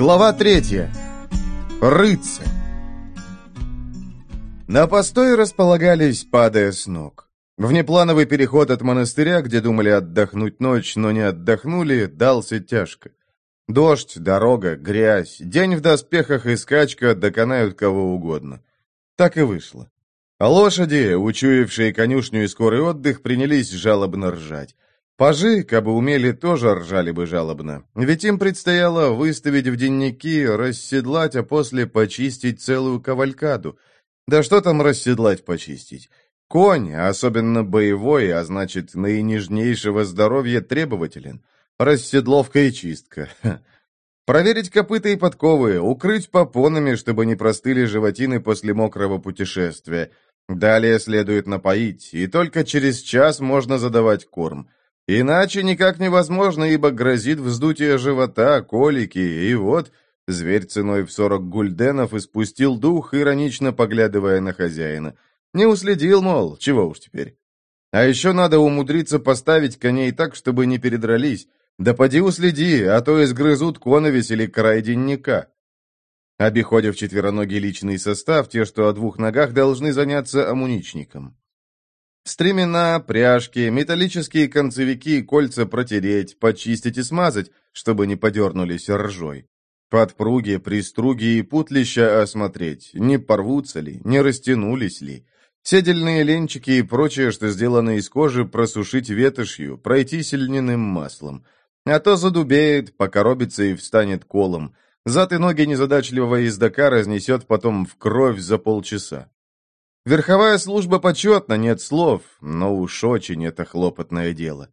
Глава третья. Рыцарь. На постой располагались, падая с ног. Внеплановый переход от монастыря, где думали отдохнуть ночь, но не отдохнули, дался тяжко. Дождь, дорога, грязь, день в доспехах и скачка доконают кого угодно. Так и вышло. А лошади, учуявшие конюшню и скорый отдых, принялись жалобно ржать. Пажи, кабы умели, тоже ржали бы жалобно. Ведь им предстояло выставить в денники, расседлать, а после почистить целую кавалькаду. Да что там расседлать, почистить? Конь, особенно боевой, а значит, наинежнейшего здоровья требователен. Расседловка и чистка. Проверить копыта и подковы, укрыть попонами, чтобы не простыли животины после мокрого путешествия. Далее следует напоить, и только через час можно задавать корм. Иначе никак невозможно, ибо грозит вздутие живота, колики, и вот зверь ценой в сорок гульденов испустил дух, иронично поглядывая на хозяина. Не уследил, мол, чего уж теперь. А еще надо умудриться поставить коней так, чтобы не передрались. Да поди уследи, а то изгрызут коновесь или край денника. Обиходя в четвероногий личный состав, те, что о двух ногах, должны заняться амуничником. Стремена, пряжки, металлические концевики и кольца протереть, почистить и смазать, чтобы не подернулись ржой. Подпруги, приструги и путлища осмотреть, не порвутся ли, не растянулись ли. Седельные ленчики и прочее, что сделано из кожи, просушить ветошью, пройти сильненным маслом. А то задубеет, покоробится и встанет колом. Зад и ноги незадачливого ездока разнесет потом в кровь за полчаса. Верховая служба почетна, нет слов, но уж очень это хлопотное дело.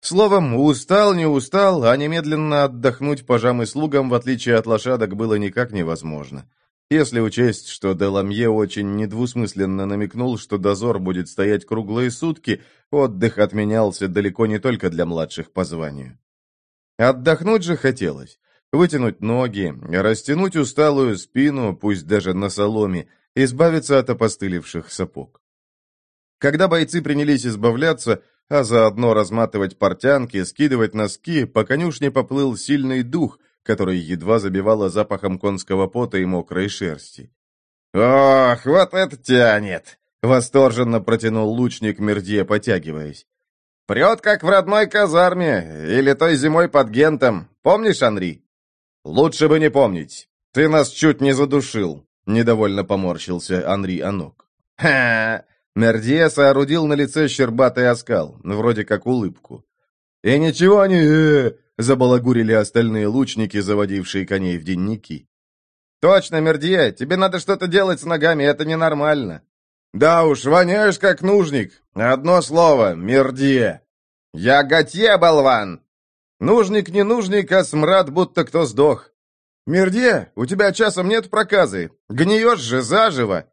Словом, устал, не устал, а немедленно отдохнуть пажам и слугам, в отличие от лошадок, было никак невозможно. Если учесть, что Деламье очень недвусмысленно намекнул, что дозор будет стоять круглые сутки, отдых отменялся далеко не только для младших по званию. Отдохнуть же хотелось. Вытянуть ноги, растянуть усталую спину, пусть даже на соломе, избавиться от опостылевших сапог. Когда бойцы принялись избавляться, а заодно разматывать портянки, скидывать носки, по конюшне поплыл сильный дух, который едва забивало запахом конского пота и мокрой шерсти. «Ох, вот это тянет!» — восторженно протянул лучник Мердье, потягиваясь. «Прет, как в родной казарме, или той зимой под Гентом. Помнишь, Анри?» «Лучше бы не помнить. Ты нас чуть не задушил», Недовольно поморщился Анри Анок. «Ха!» Мердье соорудил на лице щербатый оскал, вроде как улыбку. «И ничего не...» э, забалагурили остальные лучники, заводившие коней в денники. «Точно, Мердье, тебе надо что-то делать с ногами, это ненормально». «Да уж, воняешь как нужник. Одно слово — Мердье». «Я Готье, болван!» «Нужник не нужник, а смрад, будто кто сдох. «Мердье, у тебя часом нет проказы? Гниешь же заживо!»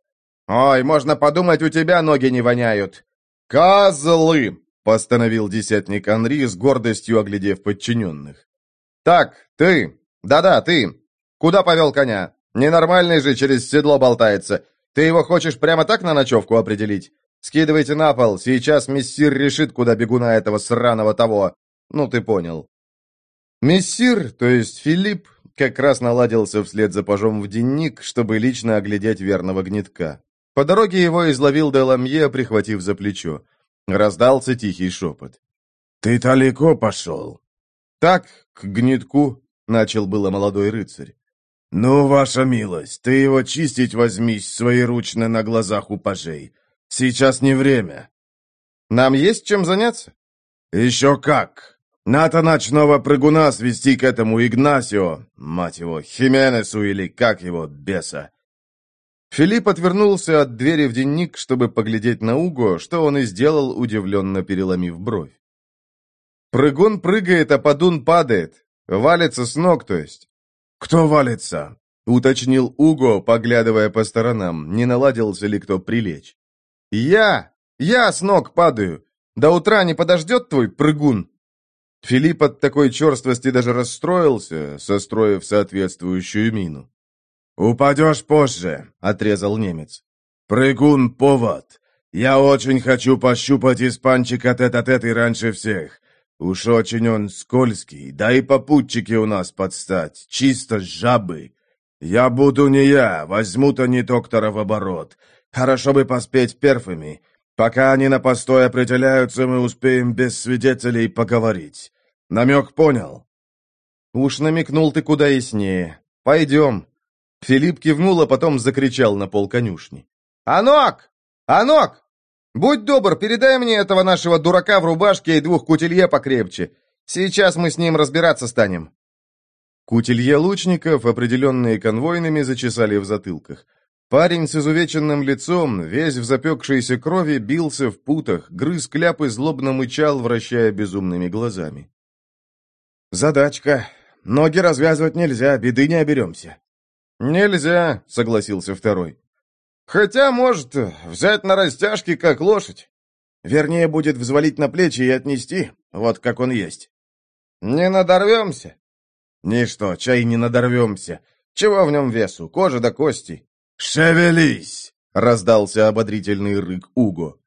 «Ой, можно подумать, у тебя ноги не воняют!» «Козлы!» — постановил десятник Анри с гордостью оглядев подчиненных. «Так, ты! Да-да, ты! Куда повел коня? Ненормальный же через седло болтается. Ты его хочешь прямо так на ночевку определить? Скидывайте на пол, сейчас мессир решит, куда бегуна этого сраного того. Ну, ты понял». Мессир, то есть Филипп, как раз наладился вслед за пажом в денник, чтобы лично оглядеть верного гнетка. По дороге его изловил Деламье, прихватив за плечо. Раздался тихий шепот. «Ты далеко пошел?» «Так, к гнетку», — начал было молодой рыцарь. «Ну, ваша милость, ты его чистить возьмись своеручно на глазах у пажей. Сейчас не время». «Нам есть чем заняться?» «Еще как!» Надо ночного прыгуна свести к этому Игнасио, мать его, Хименесу или как его, беса. Филипп отвернулся от двери в денник, чтобы поглядеть на Уго, что он и сделал, удивленно переломив бровь. Прыгун прыгает, а подун падает. Валится с ног, то есть. «Кто валится?» — уточнил Уго, поглядывая по сторонам, не наладился ли кто прилечь. «Я! Я с ног падаю! До утра не подождет твой прыгун?» Филипп от такой черствости даже расстроился, состроив соответствующую мину. «Упадешь позже», — отрезал немец. «Прыгун повод. Я очень хочу пощупать испанчика тет-а-тет и раньше всех. Уж очень он скользкий, да и попутчики у нас подстать, чисто жабы. Я буду не я, возьмут они доктора в оборот. Хорошо бы поспеть первыми. Пока они на постой определяются, мы успеем без свидетелей поговорить. Намек понял?» «Уж намекнул ты куда яснее. Пойдем». Филипп кивнул, а потом закричал на пол конюшни. «Анок! Анок! Будь добр, передай мне этого нашего дурака в рубашке и двух кутилье покрепче. Сейчас мы с ним разбираться станем». Кутилье лучников, определенные конвойными, зачесали в затылках. Парень с изувеченным лицом, весь в запекшейся крови, бился в путах, грыз кляп и злобно мычал, вращая безумными глазами. «Задачка. Ноги развязывать нельзя, беды не оберемся». «Нельзя», — согласился второй. «Хотя, может, взять на растяжки, как лошадь». Вернее, будет взвалить на плечи и отнести, вот как он есть. «Не надорвемся?» «Ничто, чай не надорвемся. Чего в нем весу? Кожа до кости». «Шевелись!» — раздался ободрительный рык Уго.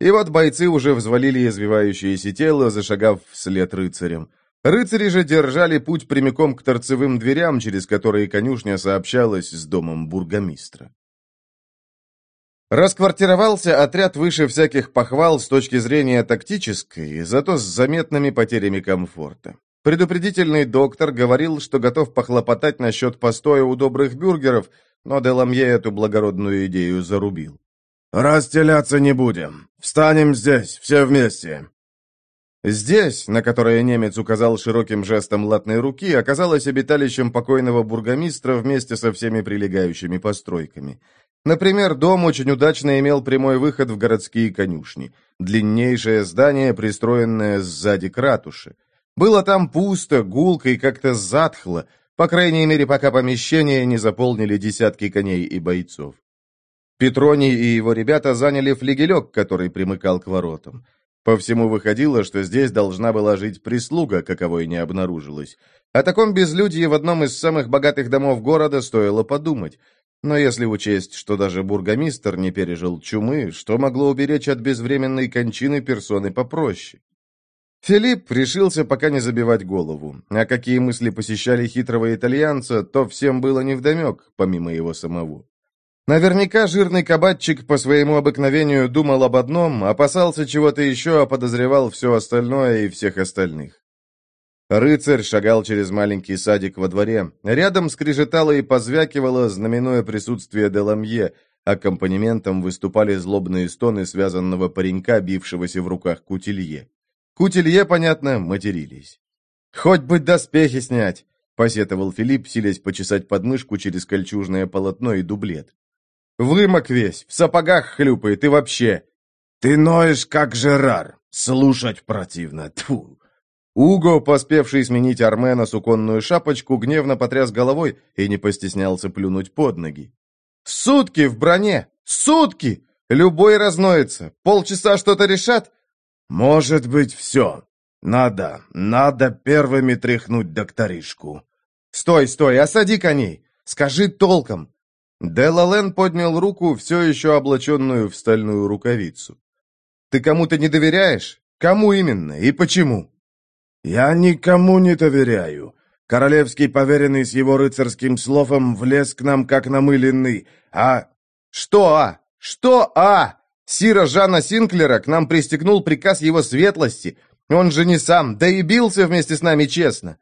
И вот бойцы уже взвалили извивающееся тело, зашагав вслед рыцарям. Рыцари же держали путь прямиком к торцевым дверям, через которые конюшня сообщалась с домом бургомистра. Расквартировался отряд выше всяких похвал с точки зрения тактической, зато с заметными потерями комфорта. Предупредительный доктор говорил, что готов похлопотать насчет постоя у добрых бюргеров, но Деламье эту благородную идею зарубил. «Расстеляться не будем. Встанем здесь, все вместе». Здесь, на которое немец указал широким жестом латной руки, оказалось обиталищем покойного бургомистра вместе со всеми прилегающими постройками. Например, дом очень удачно имел прямой выход в городские конюшни. Длиннейшее здание, пристроенное сзади к ратуши. Было там пусто, гулко и как-то затхло, по крайней мере, пока помещение не заполнили десятки коней и бойцов. Петроний и его ребята заняли флигелек, который примыкал к воротам. По всему выходило, что здесь должна была жить прислуга, каковой не обнаружилось. О таком безлюдье в одном из самых богатых домов города стоило подумать. Но если учесть, что даже бургомистр не пережил чумы, что могло уберечь от безвременной кончины персоны попроще? Филипп решился пока не забивать голову, а какие мысли посещали хитрого итальянца, то всем было невдомек, помимо его самого. Наверняка жирный кабачик по своему обыкновению думал об одном, опасался чего-то еще, а подозревал все остальное и всех остальных. Рыцарь шагал через маленький садик во дворе. Рядом скрежетало и позвякивало, знаменуя присутствие Деламье. Аккомпанементом выступали злобные стоны связанного паренька, бившегося в руках кутилье. Кутилье, понятно, матерились. «Хоть бы доспехи снять!» — посетовал Филипп, силясь почесать подмышку через кольчужное полотно и дублет. «Вымок весь, в сапогах хлюпает и вообще!» «Ты ноешь, как Жерар! Слушать противно! Тьфу!» Уго, поспевший сменить Армена суконную шапочку, гневно потряс головой и не постеснялся плюнуть под ноги. «Сутки в броне! Сутки! Любой разноется! Полчаса что-то решат, «Может быть, все. Надо, надо первыми тряхнуть докторишку». «Стой, стой, осади коней! Скажи толком!» Делален поднял руку, все еще облаченную в стальную рукавицу. «Ты кому-то не доверяешь? Кому именно и почему?» «Я никому не доверяю. Королевский поверенный с его рыцарским словом влез к нам как намыленный, а...» «Что «а»? Что «а»? Сира Жана Синклера к нам пристегнул приказ его светлости. Он же не сам, да и бился вместе с нами честно».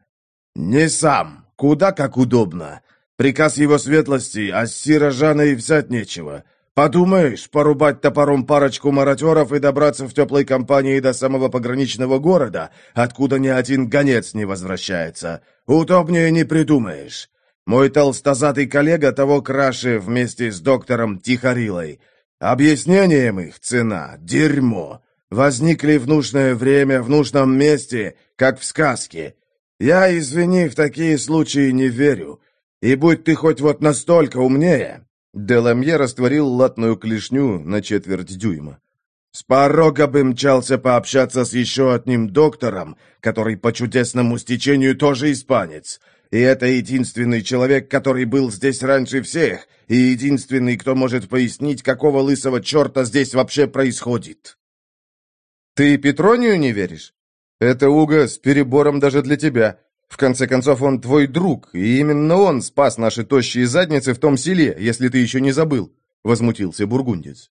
«Не сам. Куда как удобно. Приказ его светлости, а с Сира Жана и взять нечего. Подумаешь, порубать топором парочку маратеров и добраться в теплой компании до самого пограничного города, откуда ни один гонец не возвращается. Удобнее не придумаешь. Мой толстозатый коллега того краше вместе с доктором Тихорилой. Объяснением их цена — дерьмо. Возникли в нужное время, в нужном месте, как в сказке. Я, извини, в такие случаи не верю. И будь ты хоть вот настолько умнее...» Деламье растворил латную клешню на четверть дюйма. «С порога бы мчался пообщаться с еще одним доктором, который по чудесному стечению тоже испанец. И это единственный человек, который был здесь раньше всех, и единственный, кто может пояснить, какого лысого черта здесь вообще происходит. Ты Петронию не веришь? Это Уга с перебором даже для тебя. В конце концов, он твой друг, и именно он спас наши тощие задницы в том селе, если ты еще не забыл», — возмутился бургундец.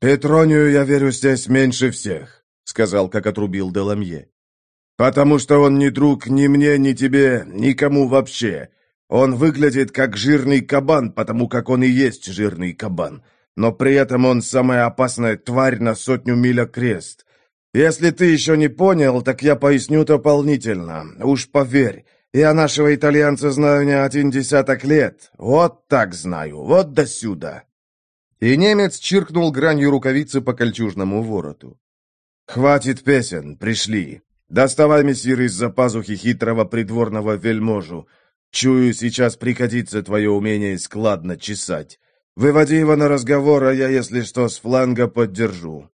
«Петронию я верю здесь меньше всех», — сказал, как отрубил Деламье. «Потому что он не друг ни мне, ни тебе, никому вообще. Он выглядит как жирный кабан, потому как он и есть жирный кабан. Но при этом он самая опасная тварь на сотню миль окрест. Если ты еще не понял, так я поясню дополнительно. Уж поверь, я нашего итальянца знаю не один десяток лет. Вот так знаю, вот до сюда». И немец чиркнул гранью рукавицы по кольчужному вороту. «Хватит песен, пришли. Доставай, мессир, из-за пазухи хитрого придворного вельможу. Чую, сейчас пригодится твое умение складно чесать. Выводи его на разговор, а я, если что, с фланга поддержу.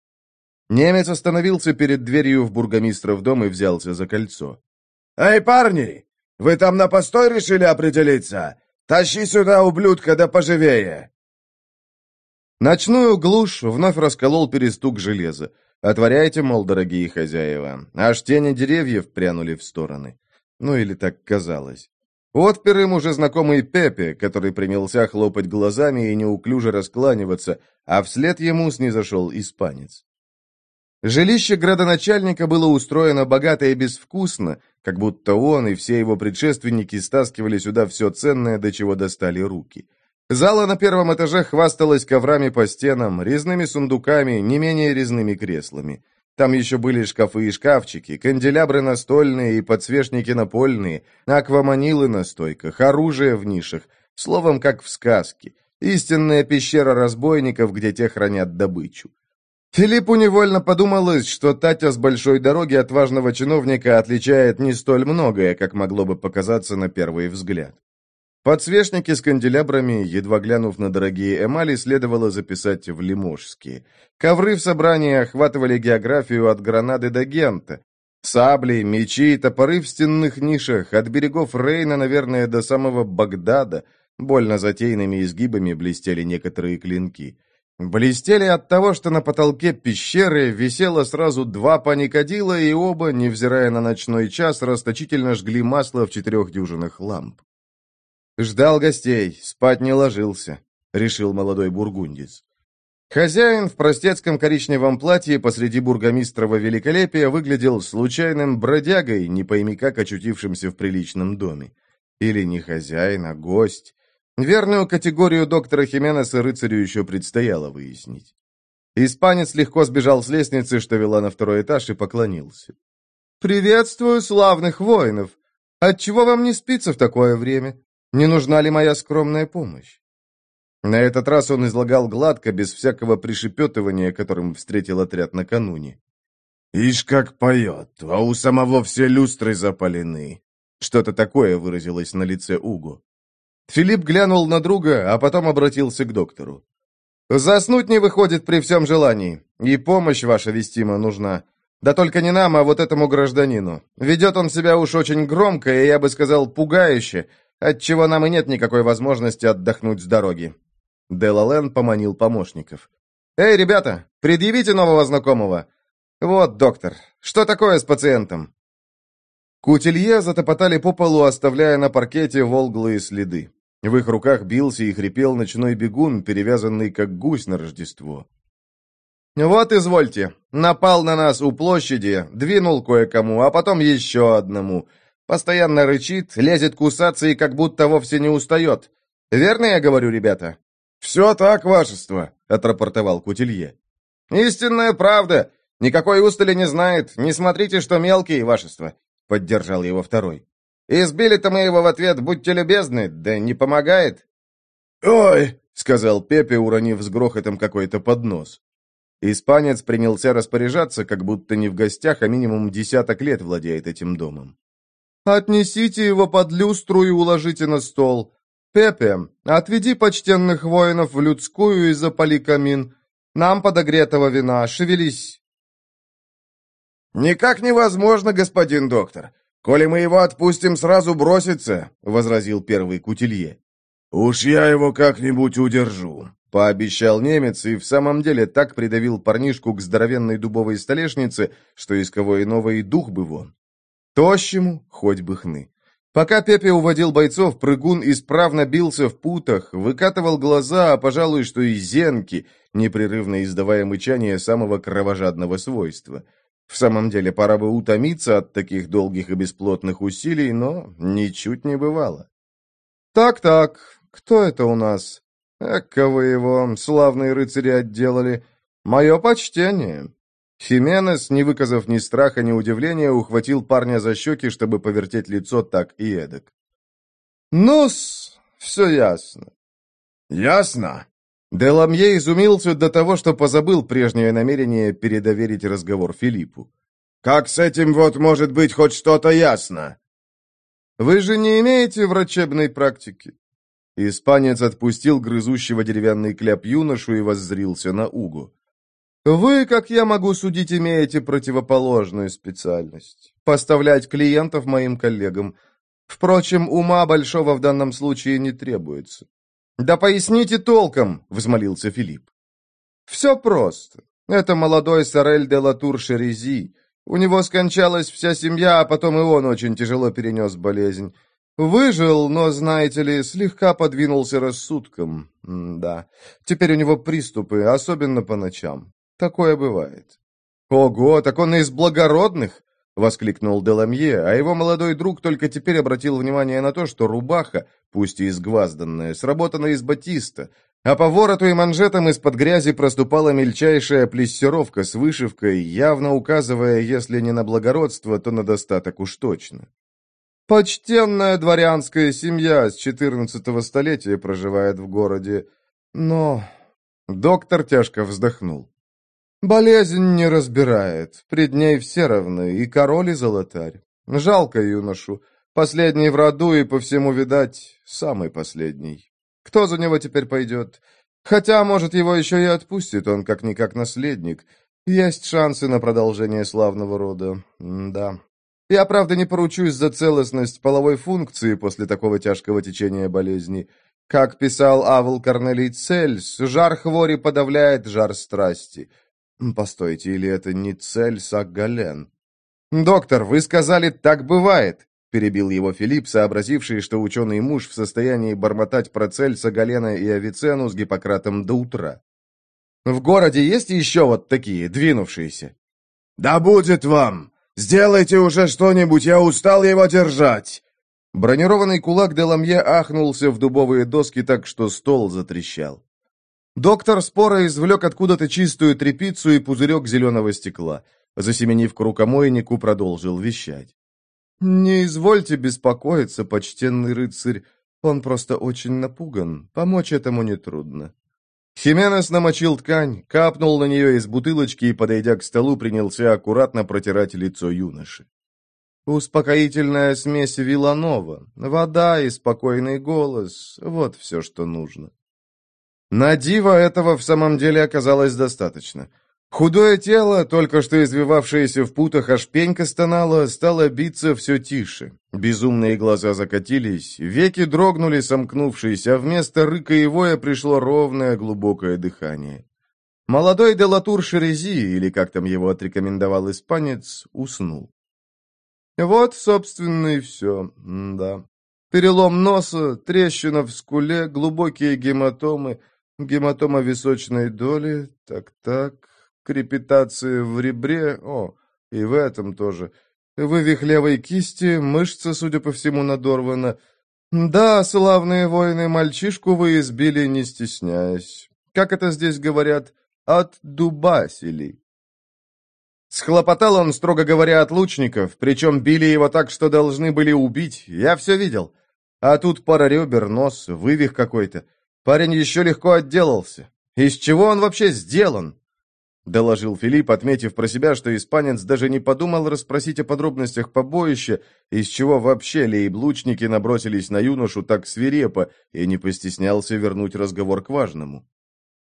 Немец остановился перед дверью в бургомистров дом и взялся за кольцо. «Эй, парни! Вы там на постой решили определиться? Тащи сюда, ублюдка, да поживее!» Ночную глушь вновь расколол перестук железа. «Отворяйте, мол, дорогие хозяева». Аж тени деревьев прянули в стороны. Ну или так казалось. Отпер им уже знакомый Пепе, который принялся хлопать глазами и неуклюже раскланиваться, а вслед ему снизошел испанец. Жилище градоначальника было устроено богато и безвкусно, как будто он и все его предшественники стаскивали сюда все ценное, до чего достали руки. Зала на первом этаже хвасталась коврами по стенам, резными сундуками, не менее резными креслами. Там еще были шкафы и шкафчики, канделябры настольные и подсвечники напольные, акваманилы на стойках, оружие в нишах, словом, как в сказке. Истинная пещера разбойников, где те хранят добычу. Филиппу невольно подумалось, что Татя с большой дороги отважного чиновника отличает не столь многое, как могло бы показаться на первый взгляд. Подсвечники с канделябрами, едва глянув на дорогие эмали, следовало записать в лиможские. Ковры в собрании охватывали географию от Гранады до Гента. Сабли, мечи и топоры в стенных нишах, от берегов Рейна, наверное, до самого Багдада, больно затейными изгибами блестели некоторые клинки. Блестели от того, что на потолке пещеры висело сразу два паникадила, и оба, невзирая на ночной час, расточительно жгли масло в четырех дюжинах ламп. «Ждал гостей, спать не ложился», — решил молодой бургундец. Хозяин в простецком коричневом платье посреди бургомистрова великолепия выглядел случайным бродягой, не пойми как очутившимся в приличном доме. Или не хозяин, а гость. Верную категорию доктора Хименеса рыцарю еще предстояло выяснить. Испанец легко сбежал с лестницы, что вела на второй этаж, и поклонился. «Приветствую славных воинов! Отчего вам не спится в такое время? Не нужна ли моя скромная помощь?» На этот раз он излагал гладко, без всякого пришепетывания, которым встретил отряд накануне. «Ишь, как поет, а у самого все люстры запалены!» Что-то такое выразилось на лице Угу. Филипп глянул на друга, а потом обратился к доктору. «Заснуть не выходит при всем желании, и помощь ваша вестима нужна. Да только не нам, а вот этому гражданину. Ведет он себя уж очень громко, и я бы сказал, пугающе, отчего нам и нет никакой возможности отдохнуть с дороги». Делален поманил помощников. «Эй, ребята, предъявите нового знакомого. Вот, доктор, что такое с пациентом?» Кутилье затопотали по полу, оставляя на паркете волглые следы. В их руках бился и хрипел ночной бегун, перевязанный как гусь на Рождество. «Вот, извольте, напал на нас у площади, двинул кое-кому, а потом еще одному. Постоянно рычит, лезет кусаться и как будто вовсе не устает. Верно я говорю, ребята?» «Все так, вашество», — отрапортовал Кутилье. «Истинная правда. Никакой устали не знает. Не смотрите, что мелкий, вашество», — поддержал его второй. Избили-то мы его в ответ, будьте любезны, да не помогает». «Ой!» — сказал Пепе, уронив с грохотом какой-то поднос. Испанец принялся распоряжаться, как будто не в гостях, а минимум десяток лет владеет этим домом. «Отнесите его под люстру и уложите на стол. Пепе, отведи почтенных воинов в людскую и запали камин. Нам подогретого вина, шевелись». «Никак невозможно, господин доктор. «Коли мы его отпустим, сразу бросится», — возразил первый кутилье. «Уж я его как-нибудь удержу. пообещал немец и в самом деле так придавил парнишку к здоровенной дубовой столешнице, что из кого иного и дух бы вон. Тощему хоть бы хны. Пока Пепе уводил бойцов, прыгун исправно бился в путах, выкатывал глаза, а, пожалуй, что и зенки, непрерывно издавая мычание самого кровожадного свойства. В самом деле, пора бы утомиться от таких долгих и бесплотных усилий, но ничуть не бывало. «Так-так, кто это у нас? Эка вы его, славные рыцари, отделали. Мое почтение. Хименес, не выказав ни страха, ни удивления, ухватил парня за щеки, чтобы повертеть лицо так и эдак. «Ну-с, все ясно». «Ясно?» Деламье изумился до того, что позабыл прежнее намерение передоверить разговор Филиппу. «Как с этим вот может быть хоть что-то ясно?» «Вы же не имеете врачебной практики?» Испанец отпустил грызущего деревянный кляп юношу и воззрился на Угу. Вы, как я могу судить, имеете противоположную специальность. Поставлять клиентов моим коллегам. Впрочем, ума большого в данном случае не требуется. «Да поясните толком!» — взмолился Филипп. «Все просто. Это молодой Сорель де Латур Шерези. У него скончалась вся семья, а потом и он очень тяжело перенес болезнь. Выжил, но, знаете ли, слегка подвинулся рассудком. М да. Теперь у него приступы, особенно по ночам. Такое бывает. Ого, так он из благородных? воскликнул Деламье, а его молодой друг только теперь обратил внимание на то, что рубаха, пусть и изгвазданная, сработана из батиста, а по вороту и манжетам из-под грязи проступала мельчайшая плессировка с вышивкой, явно указывая, если не на благородство, то на достаток уж точно. Почтенная дворянская семья с четырнадцатого столетия проживает в городе, но... Доктор тяжко вздохнул. Болезнь не разбирает, пред ней все равны, и король, и золотарь. Жалко юношу, последний в роду и по всему, видать, самый последний. Кто за него теперь пойдет? Хотя, может, его еще и отпустит, он как-никак наследник. Есть шансы на продолжение славного рода, М да. Я, правда, не поручусь за целостность половой функции после такого тяжкого течения болезни. Как писал Авл Корнелий Цельс, жар хвори подавляет жар страсти — Постойте, или это не цель Саггален? «Доктор, вы сказали, так бывает!» перебил его Филипп, сообразивший, что ученый муж в состоянии бормотать про цель Сагалена и Авиценну с Гиппократом до утра. «В городе есть еще вот такие, двинувшиеся?» «Да будет вам! Сделайте уже что-нибудь, я устал его держать!» Бронированный кулак Деламье ахнулся в дубовые доски так, что стол затрещал. Доктор спора извлек откуда-то чистую тряпицу и пузырек зеленого стекла. Засеменив к рукомойнику, продолжил вещать. «Не извольте беспокоиться, почтенный рыцарь. Он просто очень напуган. Помочь этому нетрудно». Хименес намочил ткань, капнул на нее из бутылочки и, подойдя к столу, принялся аккуратно протирать лицо юноши. Успокоительная смесь Виланова, вода и спокойный голос — вот все, что нужно. На диво этого в самом деле оказалось достаточно. Худое тело, только что извивавшееся в путах, аж пенька стонало, стало биться все тише. Безумные глаза закатились, веки дрогнули, сомкнувшись, а вместо рыка и воя пришло ровное глубокое дыхание. Молодой Делатур Шерези, или как там его отрекомендовал испанец, уснул. Вот, собственно, и все, да. Перелом носа, трещина в скуле, глубокие гематомы — Гематома височной доли, так-так, крепитация в ребре, о, и в этом тоже. Вывих левой кисти, мышца, судя по всему, надорвана. Да, славные воины, мальчишку вы избили, не стесняясь. Как это здесь говорят? От дубасили. Схлопотал он, строго говоря, от лучников, причем били его так, что должны были убить. Я все видел. А тут пара ребер, нос, вывих какой-то. Парень еще легко отделался. Из чего он вообще сделан?» Доложил Филипп, отметив про себя, что испанец даже не подумал расспросить о подробностях побоища, из чего вообще лейблучники набросились на юношу так свирепо и не постеснялся вернуть разговор к важному.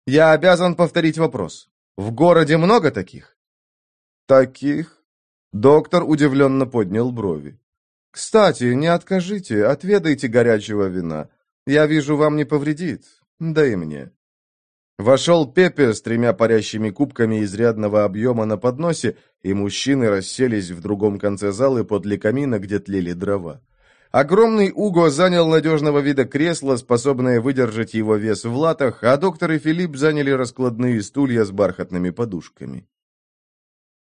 «Я обязан повторить вопрос. В городе много таких?» «Таких?» Доктор удивленно поднял брови. «Кстати, не откажите, отведайте горячего вина. Я вижу, вам не повредит. Да и мне. Вошел Пепе с тремя парящими кубками изрядного объема на подносе, и мужчины расселись в другом конце зала подле камина, где тлели дрова. Огромный Уго занял надежного вида кресло, способное выдержать его вес в латах, а доктор и Филипп заняли раскладные стулья с бархатными подушками.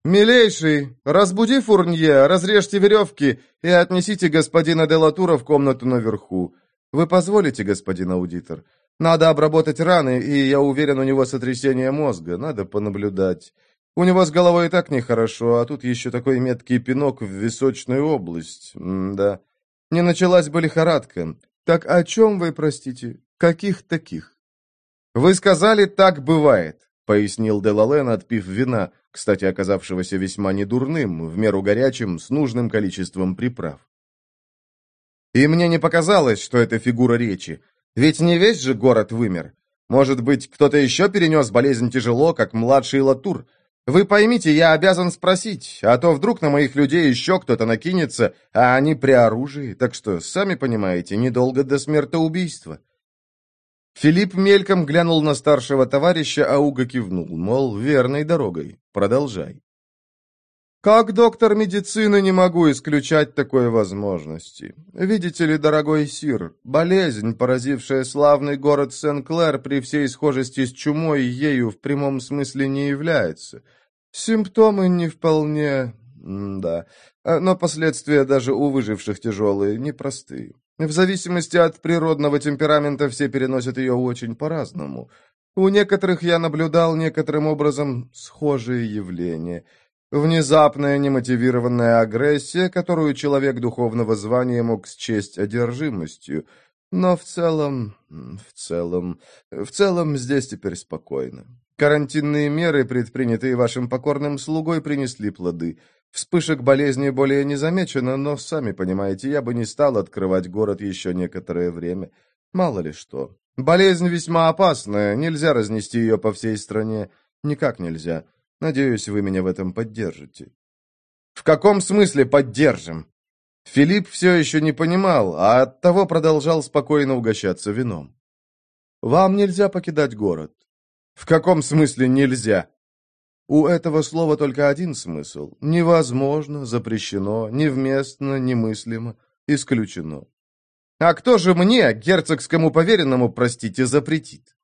«Милейший, разбуди Фурнье, разрежьте веревки и отнесите господина Делатура в комнату наверху. Вы позволите, господин аудитор? Надо обработать раны, и, я уверен, у него сотрясение мозга. Надо понаблюдать. У него с головой и так нехорошо, а тут еще такой меткий пинок в височную область. М да. Не началась бы лихорадка. Так о чем вы, простите? Каких таких? Вы сказали, так бывает, пояснил Делален, отпив вина, кстати, оказавшегося весьма недурным, в меру горячим, с нужным количеством приправ. И мне не показалось, что это фигура речи. Ведь не весь же город вымер. Может быть, кто-то еще перенес болезнь тяжело, как младший Латур, вы поймите, я обязан спросить, а то вдруг на моих людей еще кто-то накинется, а они при оружии, так что, сами понимаете, недолго до смертоубийства». Филипп мельком глянул на старшего товарища, а Уго кивнул, мол, верной дорогой. Продолжай. Как доктор медицины не могу исключать такой возможности. Видите ли, дорогой сир, болезнь, поразившая славный город Сен-Клэр при всей схожести с чумой, ею в прямом смысле не является. Симптомы не вполне... да. А, но последствия даже у выживших тяжелые, непростые. В зависимости от природного темперамента все переносят ее очень по-разному. У некоторых я наблюдал некоторым образом схожие явления — Внезапная немотивированная агрессия, которую человек духовного звания мог счесть одержимостью. Но в целом... в целом... в целом здесь теперь спокойно. Карантинные меры, предпринятые вашим покорным слугой, принесли плоды. Вспышек болезни более не замечено, но, сами понимаете, я бы не стал открывать город еще некоторое время. Мало ли что. Болезнь весьма опасная, нельзя разнести ее по всей стране. Никак нельзя. Надеюсь, вы меня в этом поддержите». «В каком смысле поддержим?» Филипп все еще не понимал, а оттого продолжал спокойно угощаться вином. «Вам нельзя покидать город». «В каком смысле нельзя?» У этого слова только один смысл. Невозможно, запрещено, невместно, немыслимо, исключено. А кто же мне, герцогскому поверенному, простите, запретит?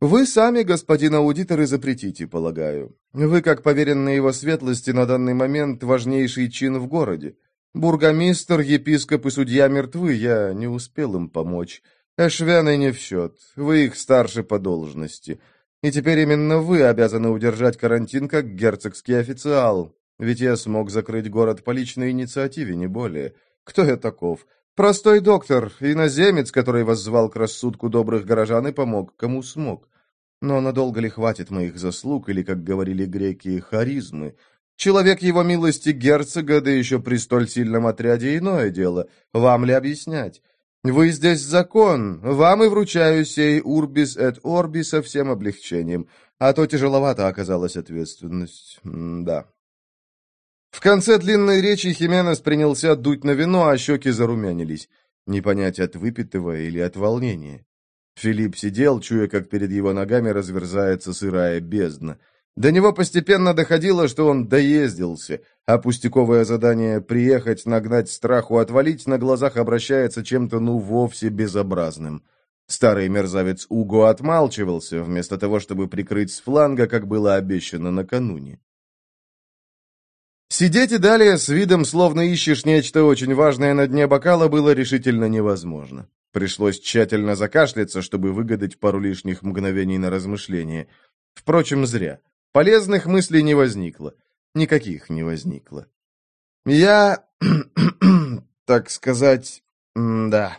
Вы сами, господин аудитор, и запретите, полагаю. Вы, как поверенный его светлости, на данный момент важнейший чин в городе. Бургомистр, епископ и судья мертвы, я не успел им помочь. Эшвяны не в счет, вы их старше по должности. И теперь именно вы обязаны удержать карантин как герцогский официал. Ведь я смог закрыть город по личной инициативе, не более. Кто я таков? Простой доктор, иноземец, который воззвал к рассудку добрых горожан и помог, кому смог. Но надолго ли хватит моих заслуг, или, как говорили греки, харизмы? Человек его милости герцога, да еще при столь сильном отряде иное дело. Вам ли объяснять? Вы здесь закон, вам и вручаю сей урбис эт орби со всем облегчением. А то тяжеловато оказалась ответственность. М да. В конце длинной речи Хименес принялся дуть на вино, а щеки зарумянились. Не понять, от выпитого или от волнения. Филипп сидел, чуя, как перед его ногами разверзается сырая бездна. До него постепенно доходило, что он доездился, а пустяковое задание приехать, нагнать страху, отвалить на глазах обращается чем-то ну вовсе безобразным. Старый мерзавец Уго отмалчивался, вместо того, чтобы прикрыть с фланга, как было обещано накануне. Сидеть и далее с видом, словно ищешь нечто очень важное на дне бокала, было решительно невозможно. Пришлось тщательно закашляться, чтобы выгадать пару лишних мгновений на размышление. Впрочем, зря. Полезных мыслей не возникло. Никаких не возникло. Я, так сказать, да.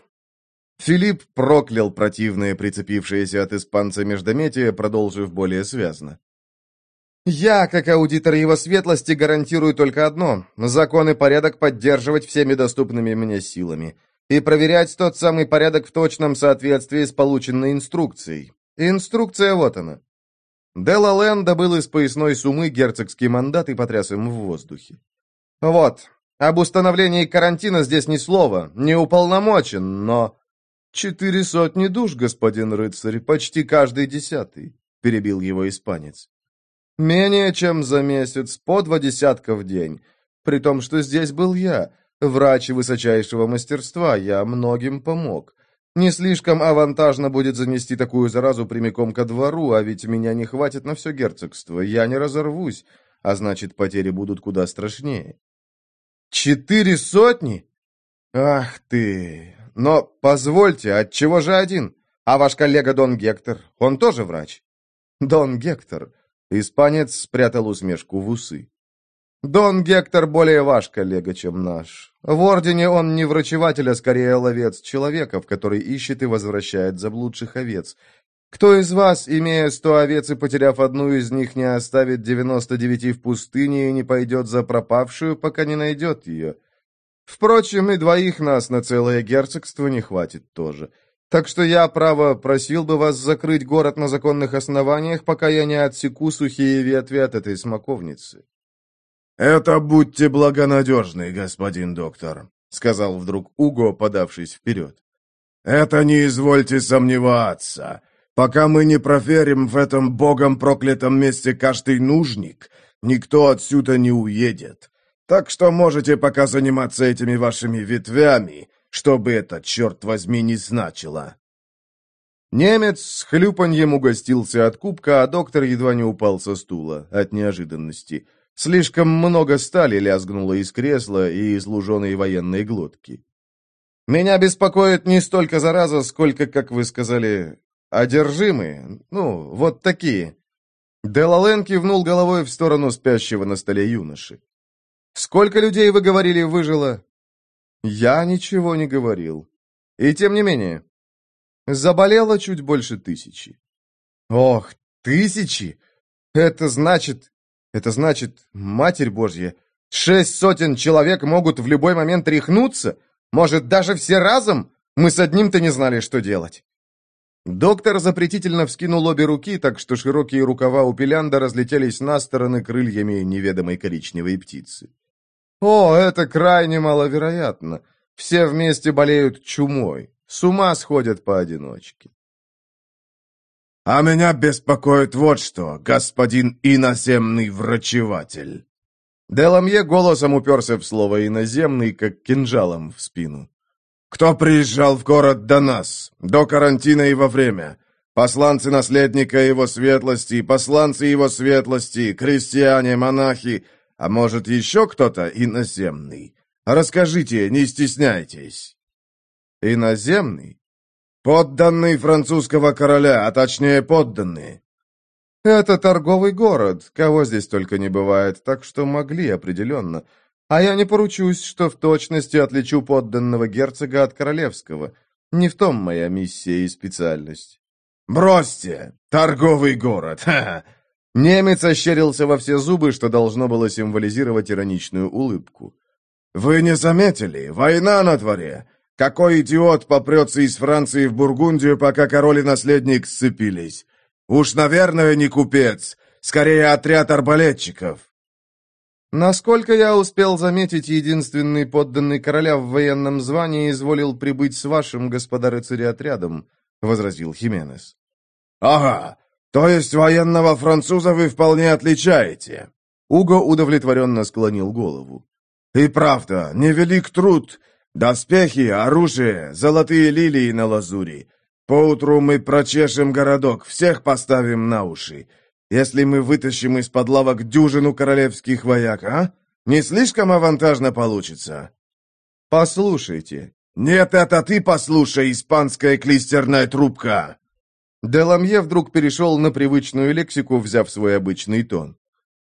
Филипп проклял противное прицепившееся от испанца междометие, продолжив более связно. Я, как аудитор его светлости, гарантирую только одно — закон и порядок поддерживать всеми доступными мне силами и проверять тот самый порядок в точном соответствии с полученной инструкцией. Инструкция вот она. Делла Лэн добыл из поясной суммы герцогский мандат и потряс им в воздухе. «Вот, об установлении карантина здесь ни слова, не уполномочен, но...» «Четыре сотни душ, господин рыцарь, почти каждый десятый», — перебил его испанец. «Менее чем за месяц, по два десятка в день. При том, что здесь был я, врач высочайшего мастерства, я многим помог. Не слишком авантажно будет занести такую заразу прямиком ко двору, а ведь меня не хватит на все герцогство, я не разорвусь, а значит, потери будут куда страшнее». «Четыре сотни? Ах ты! Но позвольте, от чего же один? А ваш коллега Дон Гектор, он тоже врач?» «Дон Гектор». Испанец спрятал усмешку в усы. Дон Гектор более ваш коллега, чем наш. В Ордене он не врачеватель, а скорее ловец человеков, который ищет и возвращает заблудших овец. Кто из вас, имея сто овец и потеряв одну из них, не оставит девяносто девяти в пустыне и не пойдет за пропавшую, пока не найдет ее? Впрочем, и двоих нас на целое герцогство не хватит тоже. Так что я, право, просил бы вас закрыть город на законных основаниях, пока я не отсеку сухие ветви от этой смоковницы. «Это будьте благонадежны, господин доктор», — сказал вдруг Уго, подавшись вперед. «Это не извольте сомневаться. Пока мы не проверим в этом богом проклятом месте каждый нужник, никто отсюда не уедет. Так что можете пока заниматься этими вашими ветвями, чтобы это, черт возьми, не значило». Немец с хлюпаньем угостился от кубка, а доктор едва не упал со стула от неожиданности — Слишком много стали лязгнуло из кресла и из луженой военной глотки. «Меня беспокоит не столько зараза, сколько, как вы сказали, одержимые. Ну, вот такие». Делален кивнул головой в сторону спящего на столе юноши. «Сколько людей, вы говорили, выжило?» «Я ничего не говорил. И тем не менее, заболело чуть больше тысячи». «Ох, тысячи! Это значит, это значит, Матерь Божья, шесть сотен человек могут в любой момент рехнуться? Может, даже все разом? Мы с одним-то не знали, что делать. Доктор запретительно вскинул обе руки, так что широкие рукава у Пелянда разлетелись на стороны крыльями неведомой коричневой птицы. «О, это крайне маловероятно. Все вместе болеют чумой. С ума сходят поодиночке. «А меня беспокоит вот что, господин иноземный врачеватель!» Деламье голосом уперся в слово «иноземный», как кинжалом в спину. «Кто приезжал в город до нас, до карантина и во время? Посланцы наследника его светлости, посланцы его светлости, крестьяне, монахи, а может, еще кто-то иноземный? Расскажите, не стесняйтесь». «Иноземный? «Подданный французского короля, а точнее подданные». «Это торговый город, кого здесь только не бывает, так что могли определенно. А я не поручусь, что в точности отличу подданного герцога от королевского. Не в том моя миссия и специальность». «Бросьте! Торговый город! Ха -ха. Немец ощерился во все зубы, что должно было символизировать ироничную улыбку. «Вы не заметили? Война на дворе! Какой идиот попрется из Франции в Бургундию, пока король и наследник сцепились? Уж, наверное, не купец, скорее отряд арбалетчиков. Насколько я успел заметить, единственный подданный короля в военном звании изволил прибыть с вашим, господа рыцари, отрядом, — возразил Хименес. «Ага, то есть военного француза вы вполне отличаете?» Уго удовлетворенно склонил голову. «И правда, невелик труд, Доспехи, оружие, золотые лилии на лазури. Поутру мы прочешем городок, всех поставим на уши. Если мы вытащим из-под лавок дюжину королевских вояк, а? Не слишком авантажно получится?» «Послушайте». «Нет, это ты послушай, испанская клистерная трубка!» Деламье вдруг перешел на привычную лексику, взяв свой обычный тон.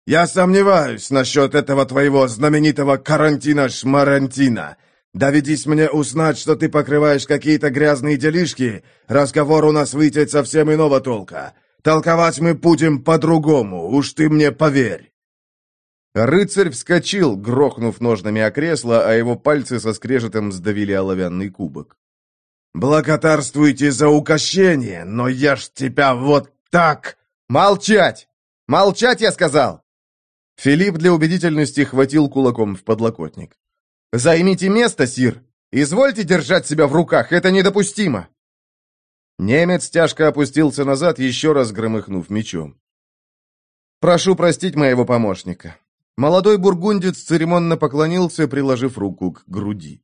«Я сомневаюсь насчет этого твоего знаменитого карантина-шмарантина. Доведись мне узнать, что ты покрываешь какие-то грязные делишки, разговор у нас выйдет совсем иного толка. Толковать мы будем по-другому, уж ты мне поверь». Рыцарь вскочил, грохнув ножными о кресло, а его пальцы со скрежетом сдавили оловянный кубок. «Благодарствуйте за укощение, но я ж тебя вот так...» «Молчать! Молчать, я сказал!» Филипп для убедительности хватил кулаком в подлокотник. «Займите место, сир! Извольте держать себя в руках, это недопустимо!» Немец тяжко опустился назад, еще раз громыхнув мечом. «Прошу простить моего помощника». Молодой бургундец церемонно поклонился, приложив руку к груди.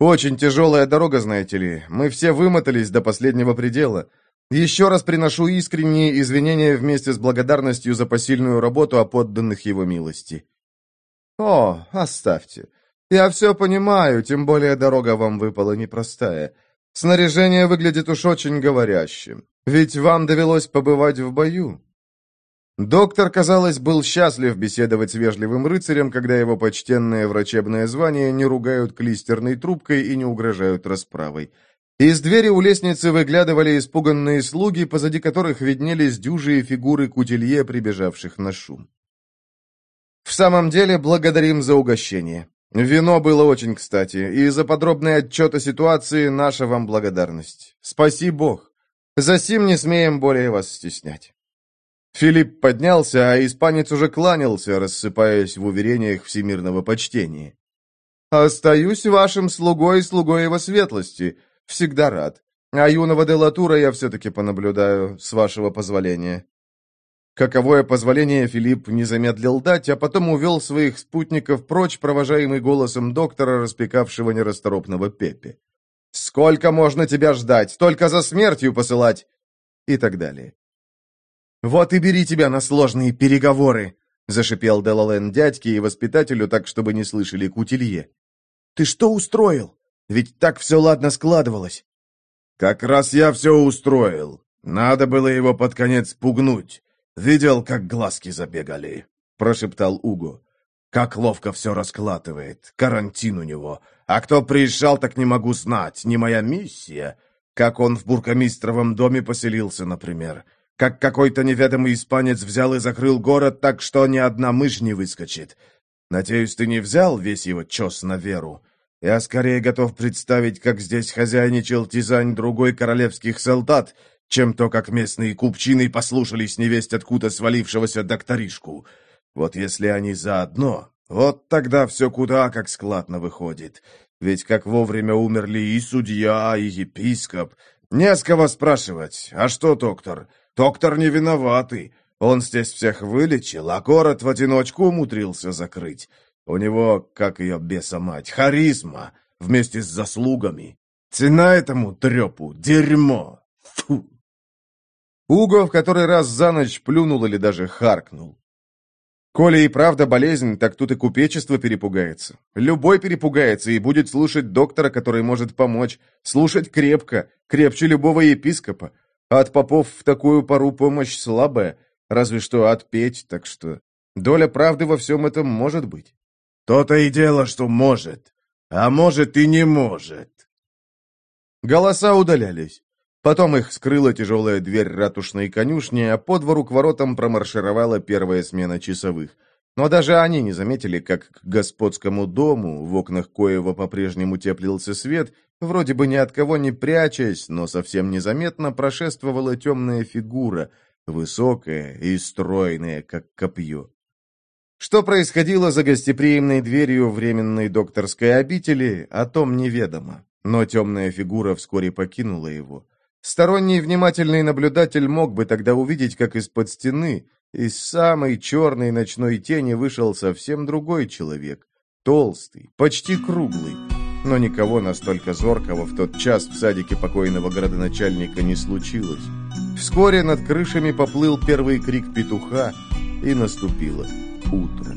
«Очень тяжелая дорога, знаете ли. Мы все вымотались до последнего предела. Еще раз приношу искренние извинения вместе с благодарностью за посильную работу о подданных его милости». «О, оставьте. Я все понимаю, тем более дорога вам выпала непростая. Снаряжение выглядит уж очень говорящим. Ведь вам довелось побывать в бою». Доктор, казалось, был счастлив беседовать с вежливым рыцарем, когда его почтенное врачебное звание не ругают клистерной трубкой и не угрожают расправой. Из двери у лестницы выглядывали испуганные слуги, позади которых виднелись дюжие фигуры кутилье, прибежавших на шум. «В самом деле, благодарим за угощение. Вино было очень кстати, и за подробный отчет о ситуации наша вам благодарность. Спаси Бог. За сим не смеем более вас стеснять». Филипп поднялся, а испанец уже кланялся, рассыпаясь в уверениях всемирного почтения. «Остаюсь вашим слугой и слугой его светлости. Всегда рад. А юного Делатура я все-таки понаблюдаю, с вашего позволения». Каковое позволение Филипп не замедлил дать, а потом увел своих спутников прочь, провожаемый голосом доктора, распекавшего нерасторопного Пепе. «Сколько можно тебя ждать? Только за смертью посылать!» И так далее. «Вот и бери тебя на сложные переговоры!» — зашипел Делален дядьке и воспитателю так, чтобы не слышали кутилье. «Ты что устроил? Ведь так все ладно складывалось». «Как раз я все устроил. Надо было его под конец пугнуть. «Видел, как глазки забегали?» — прошептал Уго. «Как ловко все раскладывает. Карантин у него. А кто приезжал, так не могу знать. Не моя миссия. Как он в буркомистровом доме поселился, например. Как какой-то неведомый испанец взял и закрыл город так, что ни одна мышь не выскочит. Надеюсь, ты не взял весь его чес на веру. Я скорее готов представить, как здесь хозяйничал Тизань другой королевских солдат, чем то, как местные купчины послушались невесть откуда свалившегося докторишку. Вот если они заодно, вот тогда все куда как складно выходит. Ведь как вовремя умерли и судья, и епископ. Не с кого спрашивать. А что, доктор? Доктор не виноватый. Он здесь всех вылечил, а город в одиночку умудрился закрыть. У него, как ее беса мать, харизма, вместе с заслугами. Цена этому трепу — дерьмо. Фу! Уго в который раз за ночь плюнул или даже харкнул. Коли и правда болезнь, так тут и купечество перепугается. Любой перепугается и будет слушать доктора, который может помочь. Слушать крепко, крепче любого епископа. от попов в такую пору помощь слабая, разве что отпеть, так что... Доля правды во всем этом может быть. То-то и дело, что может. А может и не может. Голоса удалялись. Потом их скрыла тяжелая дверь ратушной конюшни, а по двору к воротам промаршировала первая смена часовых. Но даже они не заметили, как к господскому дому, в окнах коего по-прежнему теплился свет, вроде бы ни от кого не прячась, но совсем незаметно прошествовала темная фигура, высокая и стройная, как копье. Что происходило за гостеприимной дверью временной докторской обители, о том неведомо, но темная фигура вскоре покинула его. Сторонний внимательный наблюдатель мог бы тогда увидеть, как из-под стены, из самой черной ночной тени вышел совсем другой человек. Толстый, почти круглый. Но никого настолько зоркого в тот час в садике покойного градоначальника не случилось. Вскоре над крышами поплыл первый крик петуха, и наступило утро.